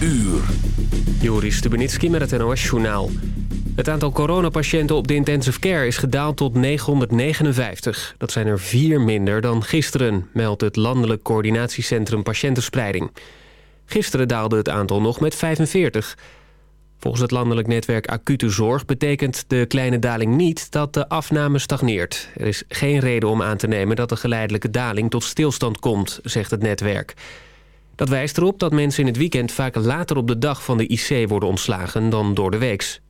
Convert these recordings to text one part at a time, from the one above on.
Uur. Joris Stubenitski met het NOS-journaal. Het aantal coronapatiënten op de intensive care is gedaald tot 959. Dat zijn er vier minder dan gisteren, meldt het Landelijk Coördinatiecentrum Patiëntenspreiding. Gisteren daalde het aantal nog met 45. Volgens het landelijk netwerk Acute Zorg betekent de kleine daling niet dat de afname stagneert. Er is geen reden om aan te nemen dat de geleidelijke daling tot stilstand komt, zegt het netwerk. Dat wijst erop dat mensen in het weekend vaak later op de dag van de IC worden ontslagen dan door de weeks.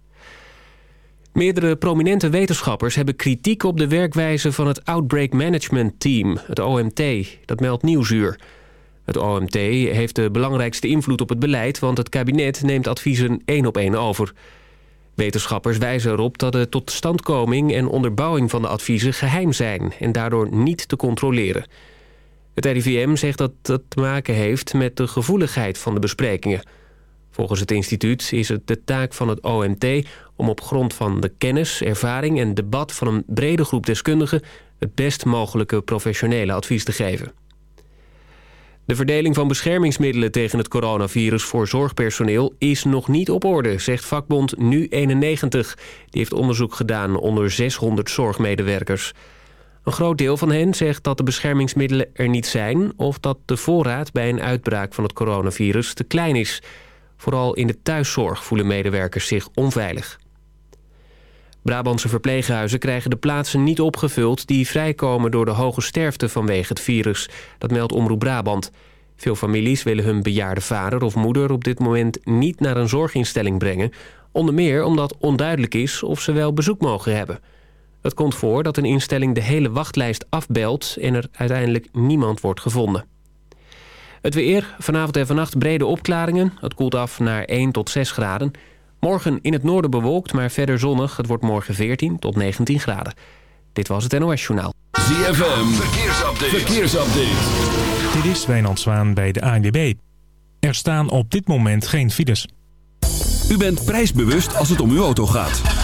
Meerdere prominente wetenschappers hebben kritiek op de werkwijze van het Outbreak Management Team, het OMT. Dat meldt Nieuwsuur. Het OMT heeft de belangrijkste invloed op het beleid... want het kabinet neemt adviezen één op één over. Wetenschappers wijzen erop dat de totstandkoming en onderbouwing van de adviezen geheim zijn... en daardoor niet te controleren. Het RIVM zegt dat dat te maken heeft met de gevoeligheid van de besprekingen. Volgens het instituut is het de taak van het OMT om op grond van de kennis, ervaring en debat van een brede groep deskundigen... het best mogelijke professionele advies te geven. De verdeling van beschermingsmiddelen tegen het coronavirus voor zorgpersoneel is nog niet op orde, zegt vakbond Nu91. Die heeft onderzoek gedaan onder 600 zorgmedewerkers. Een groot deel van hen zegt dat de beschermingsmiddelen er niet zijn... of dat de voorraad bij een uitbraak van het coronavirus te klein is. Vooral in de thuiszorg voelen medewerkers zich onveilig. Brabantse verpleeghuizen krijgen de plaatsen niet opgevuld... die vrijkomen door de hoge sterfte vanwege het virus. Dat meldt Omroep Brabant. Veel families willen hun bejaarde vader of moeder op dit moment niet naar een zorginstelling brengen. Onder meer omdat onduidelijk is of ze wel bezoek mogen hebben. Het komt voor dat een instelling de hele wachtlijst afbelt en er uiteindelijk niemand wordt gevonden. Het weer, vanavond en vannacht brede opklaringen. Het koelt af naar 1 tot 6 graden. Morgen in het noorden bewolkt, maar verder zonnig. Het wordt morgen 14 tot 19 graden. Dit was het NOS Journaal. ZFM, verkeersupdate. verkeersupdate. Dit is Wijnand Zwaan bij de ANWB. Er staan op dit moment geen files. U bent prijsbewust als het om uw auto gaat.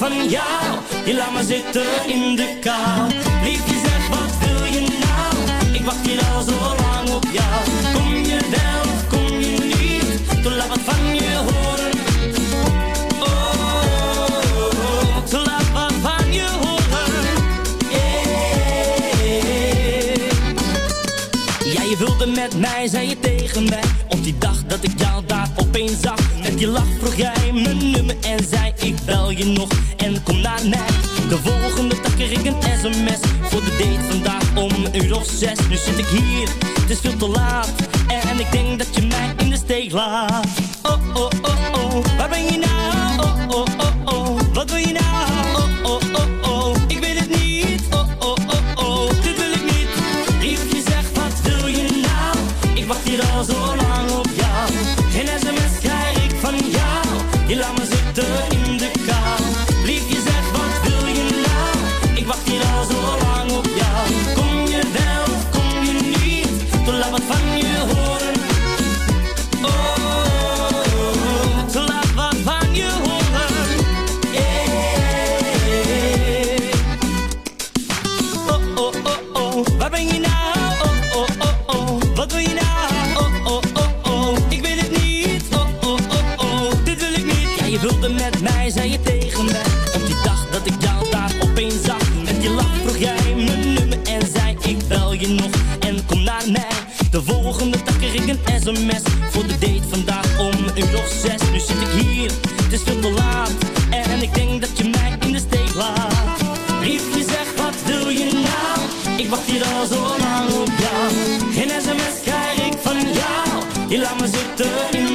van jou. Je laat me zitten in de kou. Liefje zeg, wat wil je nou? Ik wacht hier al zo lang op jou. Kom je wel of kom je niet? Toen laat wat van je horen. Oh, laat van je horen. Eh. Ja, je wilde met mij, zei je tegen mij nog en kom naar mij. De volgende dag kreeg ik een sms voor de date vandaag om een uur of zes. Nu zit ik hier, het is veel te laat en ik denk dat je mij in de steek laat. Je laat me zitten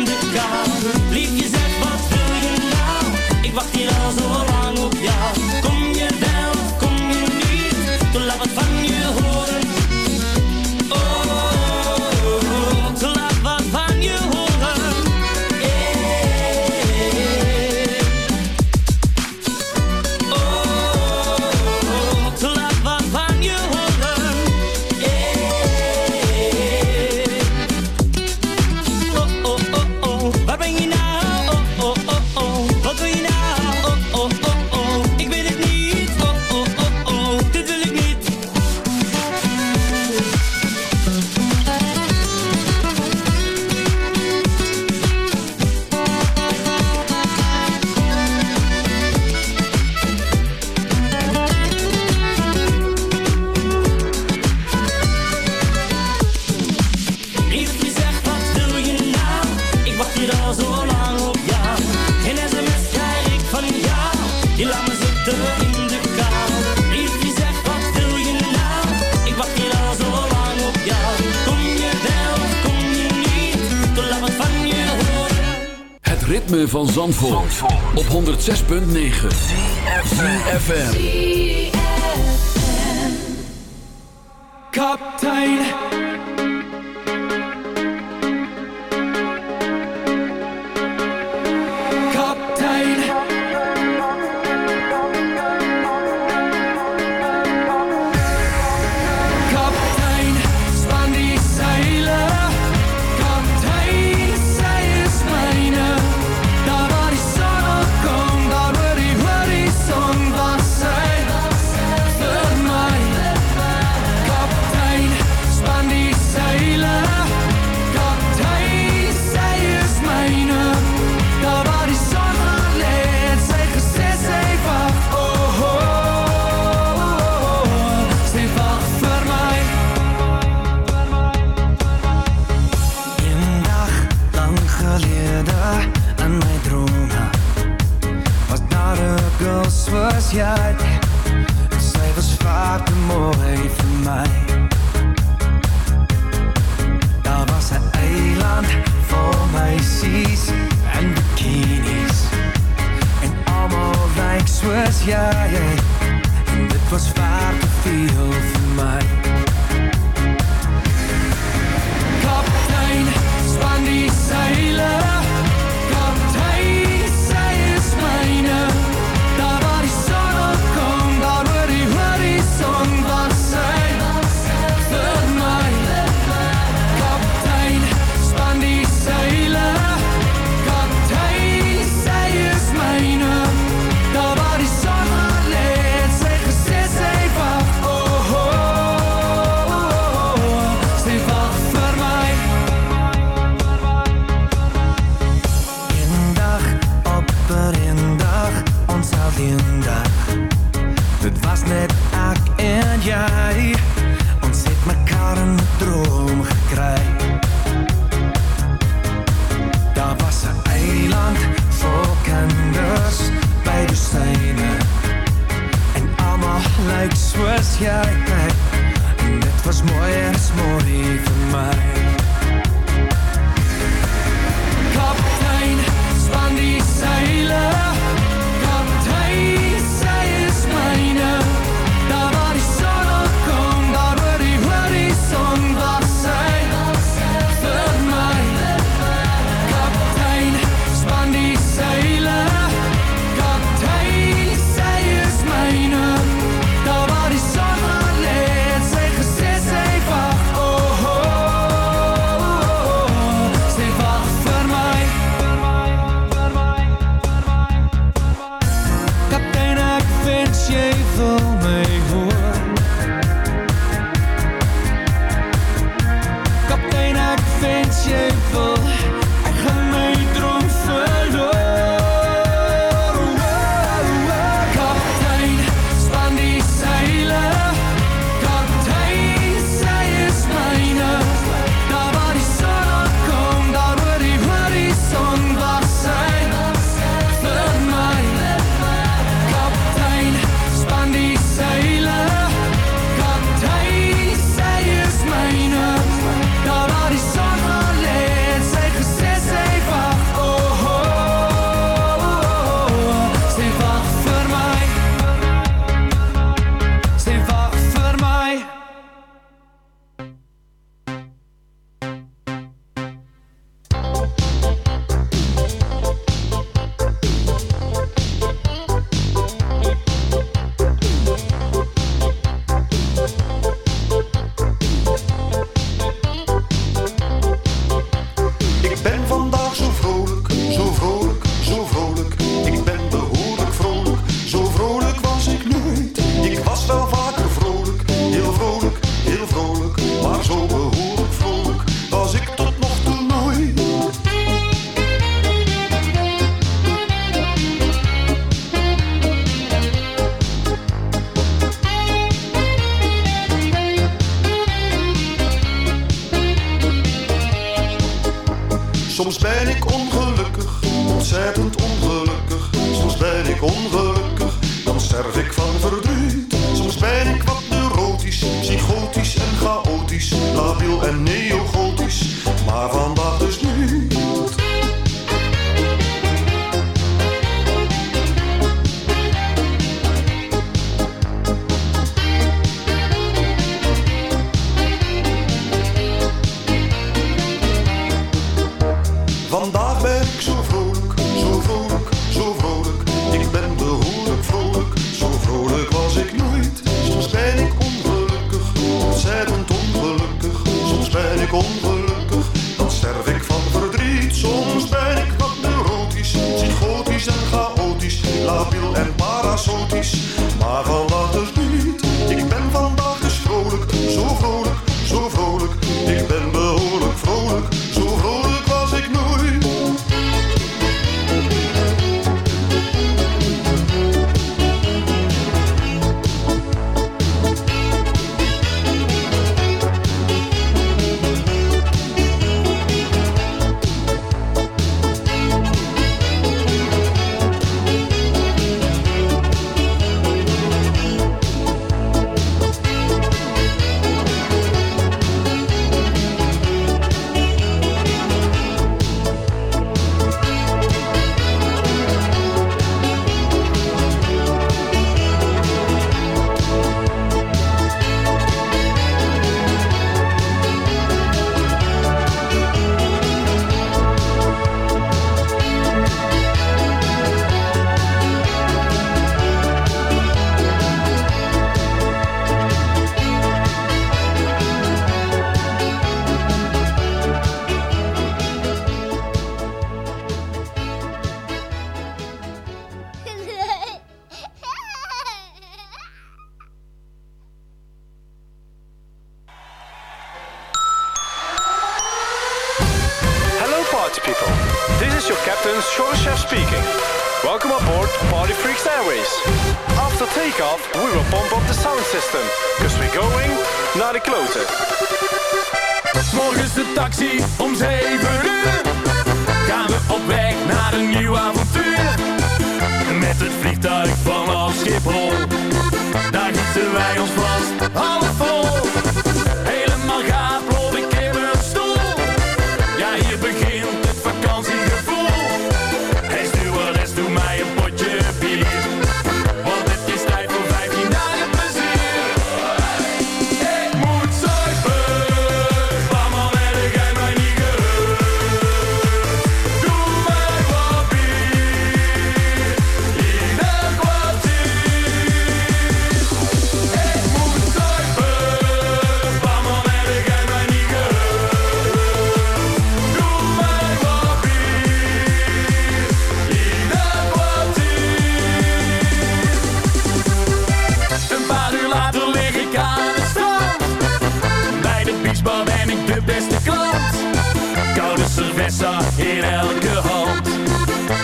cerveza in elke hand.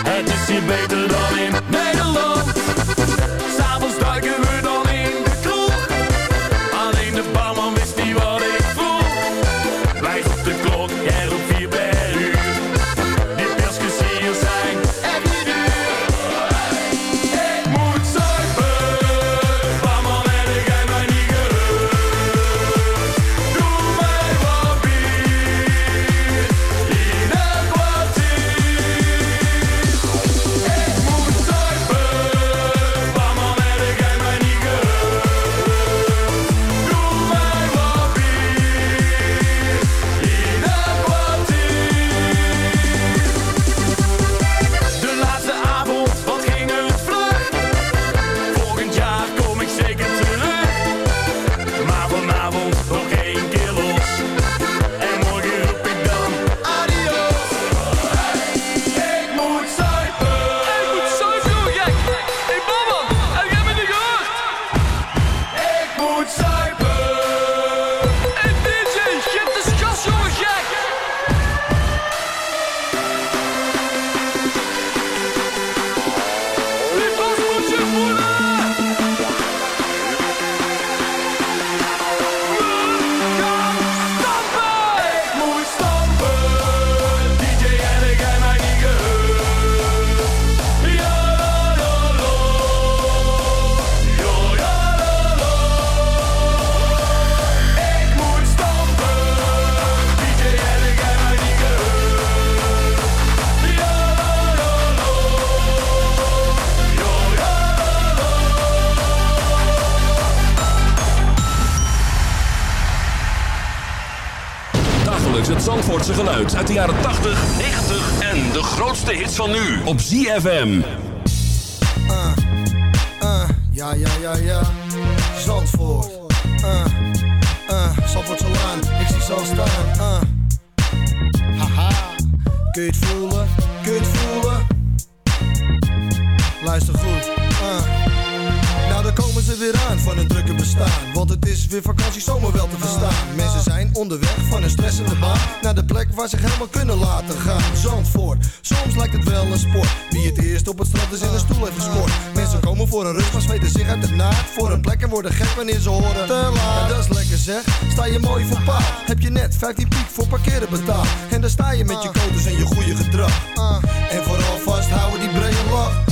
Het is hier beter dan in Nederland. Zandvoortse geluid uit de jaren 80, 90 en de grootste hits van nu op ZFM. Uh, uh, ja, ja, ja, ja. Zandvoort. Uh, uh, Zandvoortse Laan. Ik zie al staan. Uh. Haha. Kun je het voelen? Kun je het voelen? Luister goed. Daar komen ze weer aan van hun drukke bestaan. Want het is weer vakantie zomer wel te verstaan. Mensen zijn onderweg van een stressende baan naar de plek waar ze zich helemaal kunnen laten gaan. Zandvoort, soms lijkt het wel een sport. Wie het eerst op het strand is in een stoel heeft gescoord. Mensen komen voor een rust, maar zweten zich uit de naad. Voor een plek en worden gek wanneer ze horen. Te laat. Ja, dat is lekker zeg. Sta je mooi voor paal. Heb je net 15 piek voor parkeren betaald. En dan sta je met je codes en je goede gedrag. En vooral vasthouden die brede lach.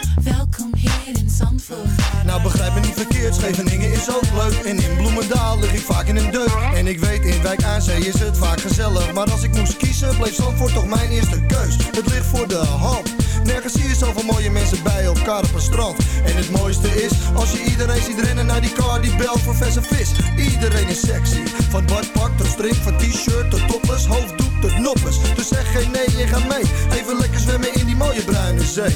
Welkom hier in Zandvoort. Nou begrijp me niet verkeerd, Scheveningen is ook leuk. En in Bloemendaal lig ik vaak in een deuk En ik weet, in Wijk aan Zee is het vaak gezellig. Maar als ik moest kiezen, bleef Zandvoort toch mijn eerste keus. Het ligt voor de hand. Nergens zie je zoveel mooie mensen bij elkaar op een strand. En het mooiste is, als je iedereen ziet rennen naar die car die belt voor verse vis. Iedereen is sexy, van badpak tot string, van t-shirt tot topless. Hoofddoek tot noppes, dus zeg geen nee, je gaat mee. Even lekker zwemmen in die mooie bruine zee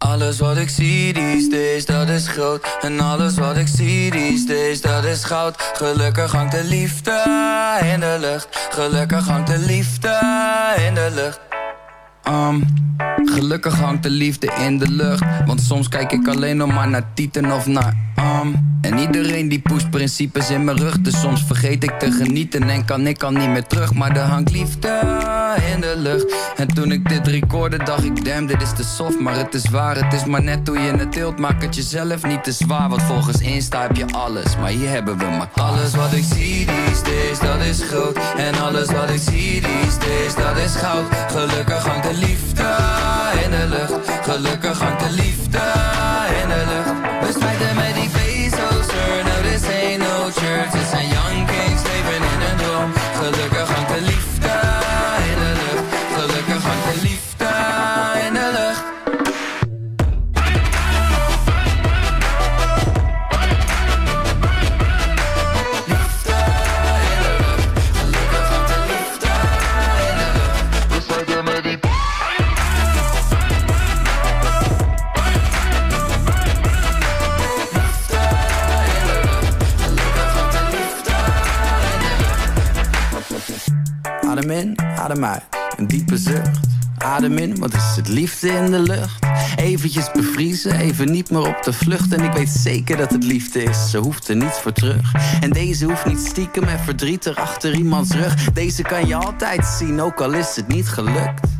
Alles wat ik zie these days, dat is groot. En alles wat ik zie these days, dat is goud. Gelukkig hangt de liefde in de lucht. Gelukkig hangt de liefde in de lucht. Um, gelukkig hangt de liefde in de lucht. Want soms kijk ik alleen nog maar naar Tieten of naar um, En iedereen die pusht principes in mijn rug. Dus soms vergeet ik te genieten en kan ik al niet meer terug. Maar er hangt liefde in de lucht. En toen ik dit recorde dacht ik damn dit is te soft. Maar het is waar, het is maar net hoe je het tilt. Maak het jezelf niet te zwaar Want volgens Insta heb je alles. Maar hier hebben we maar alles wat ik zie these days dat is groot. En alles wat ik zie these days dat is goud. Gelukkig hangt de liefde in de lucht. Gelukkig hangt de liefde in de lucht. We spijten met church Dit zijn young adem uit, een diepe zucht. Adem in, wat is het liefde in de lucht? Eventjes bevriezen, even niet meer op de vlucht. En ik weet zeker dat het liefde is, ze hoeft er niets voor terug. En deze hoeft niet stiekem en verdrietig achter iemands rug. Deze kan je altijd zien, ook al is het niet gelukt.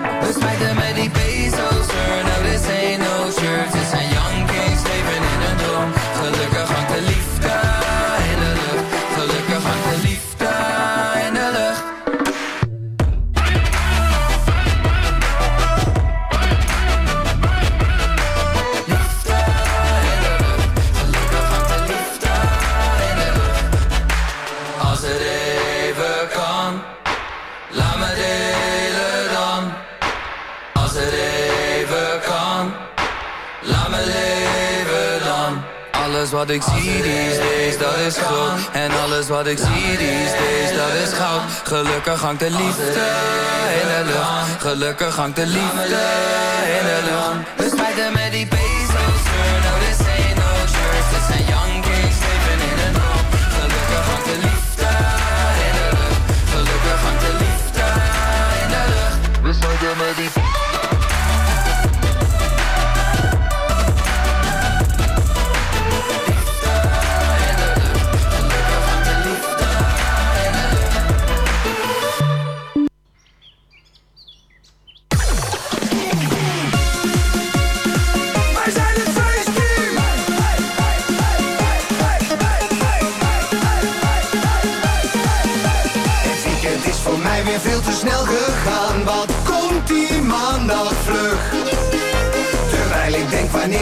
Alles wat ik zie these days, dat is groot. En alles wat ik zie these days, dat is goud. Gelukkig hangt de liefde in de lucht. Gelukkig hangt de liefde in de lucht. We spijten met die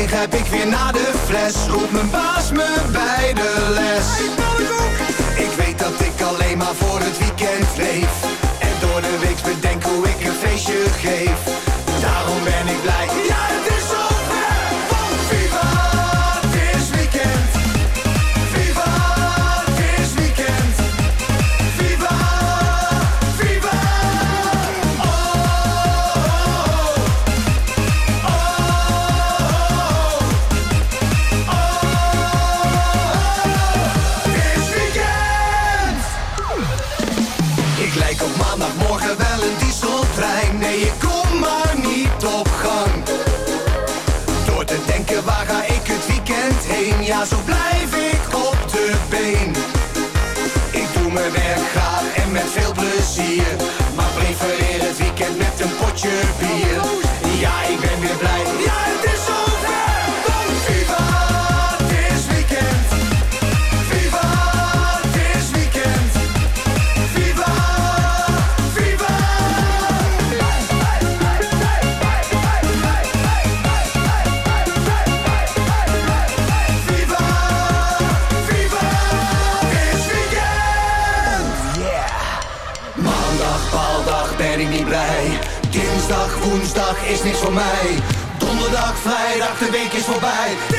heb ik weer naar de fles. Roept mijn baas me bij ja zo blijf ik op de been. Ik doe mijn werk graag en met veel plezier. is niks voor mij. Donderdag, vrijdag, de week is voorbij.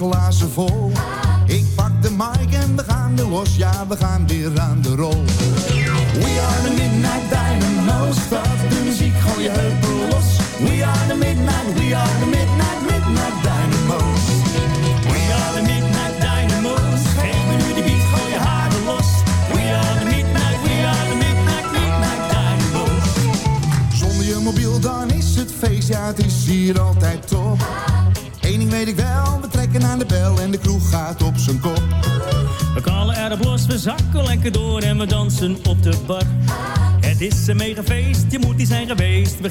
glazen vol. geweest. We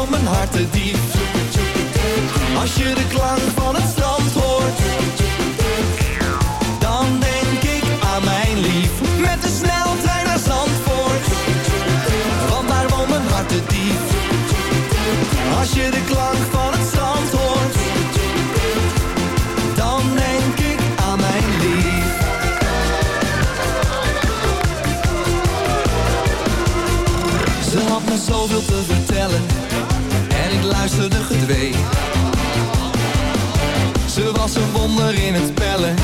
woont mijn hart te diep. Als je de klank van het strand hoort. Dan denk ik aan mijn lief. Met de sneltrein naar Zandvoort. Want daar woont mijn hart te diep. Als je de klank in het pellen.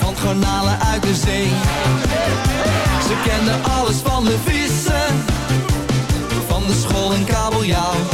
Van garnalen uit de zee. Ze kende alles van de vissen. Van de school en kabeljauw.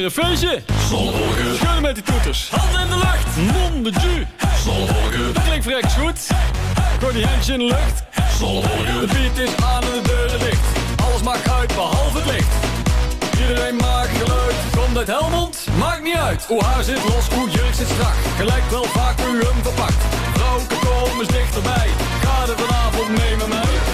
Weer een feestje. Zonnewolken. Schudden met die toeters. Handen in de lucht. Mon de ju. Zonnewolken. Dat klinkt vreks goed. Gooi die handjes in de lucht. Zonnewolken. De beat is aan en de deuren dicht. Alles maakt uit behalve het licht. Iedereen maakt geluid. Komt uit Helmond? Maakt niet uit. Hoe haar zit los, hoe jurk zit strak. Gelijk wel vaak hoe u hem verpakt. Vrouwke kom eens dichterbij. Ga er vanavond mee met mij.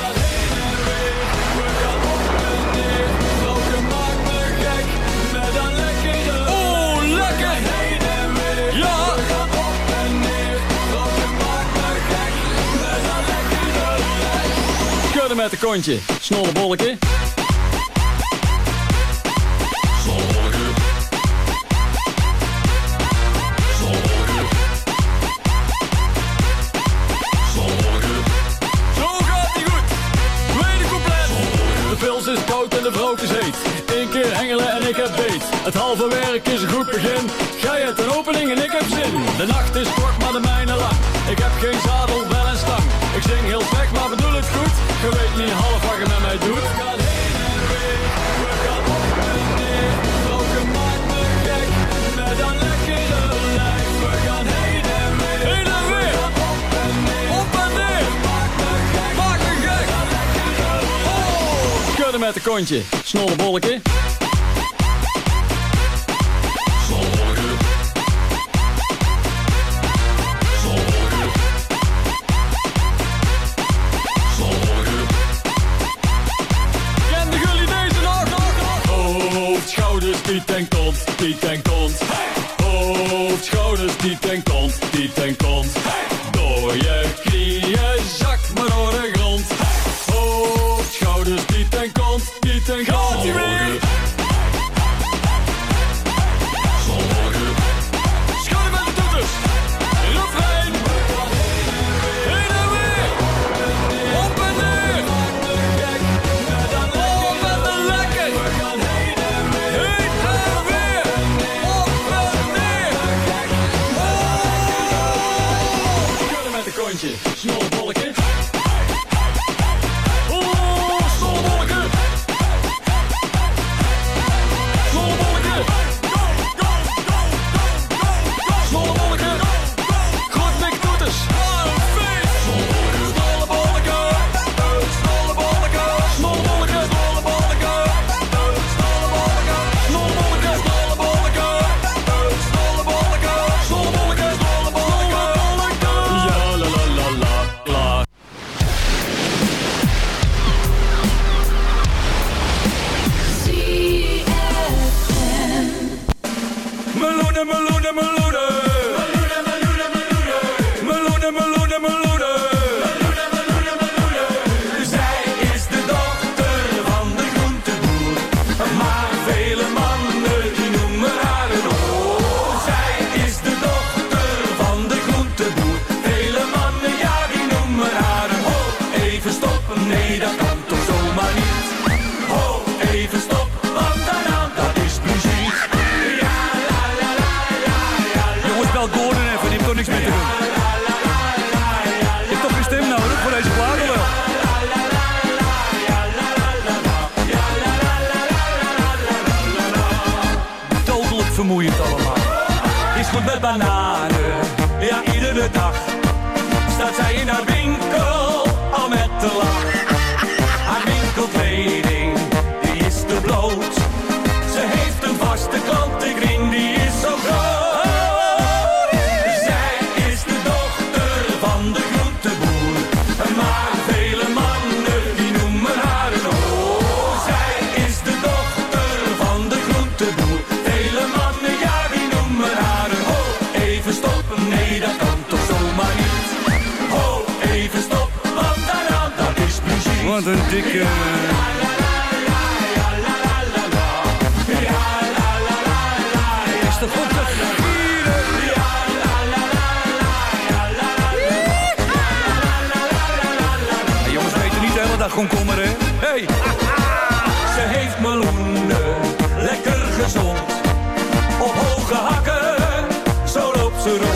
Hengelen en ik heb beet. Het halve werk is een goed begin. Gij hebt een opening en ik heb zin. De nacht is kort, maar de mijne lang. Ik heb geen zadel, met de kontje. Snolle bolletje. Kende jullie deze nog? Hoofd, schouders, piet en kont, piet en kont. Hoofd, schouders, piet en kont, piet en kont. Go! Die Is goed met bananen, ja iedere dag. Staat zij in haar winkel, al met de lach. Haar winkelkleding, die is te bloot. wat een dikke... Is Jongens weten niet helemaal dat gewoon komen, hè? Hey! Ze heeft meloenen, lekker gezond. Op hoge hakken, zo loopt ze rond.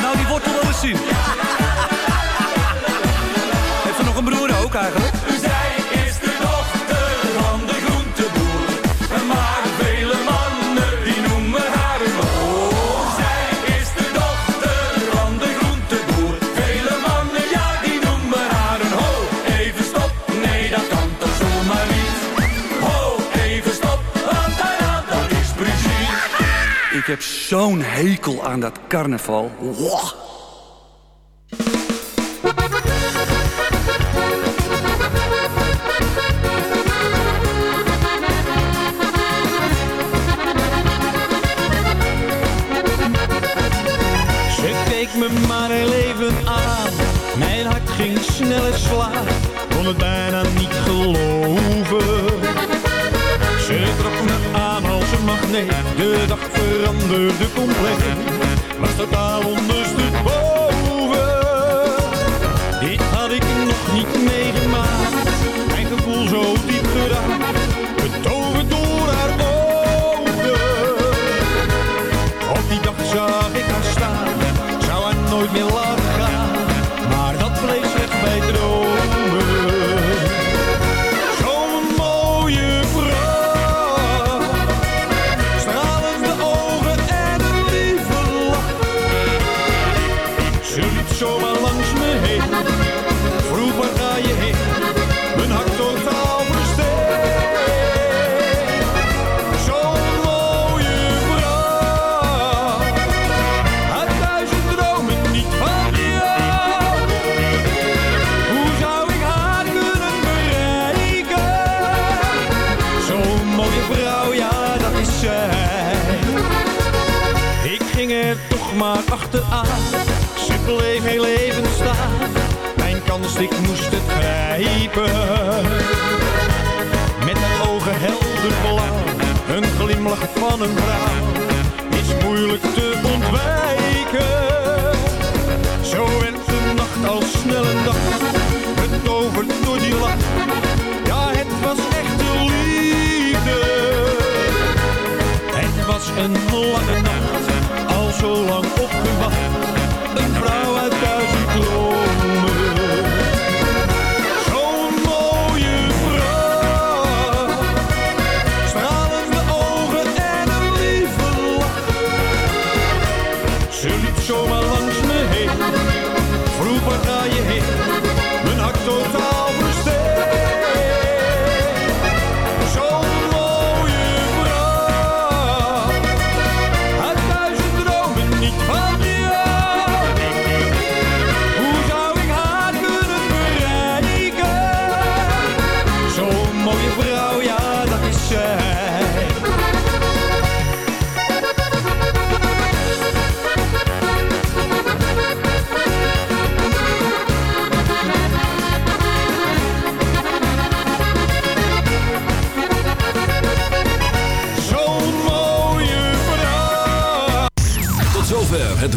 nou die wordt wel eens zien. Ik heb zo'n hekel aan dat carnaval. Maar achteraan. Ze bleef heel even staan. Mijn kans, ik moest het grijpen. Met ogen helder blauw, een glimlach van een vrouw. Is moeilijk te ontwijken. Zo werd de nacht al snel een dag, betoverd door die lach. Ja, het was echte liefde. Het was een lange nacht, zo lang opgewacht. Een vrouw uit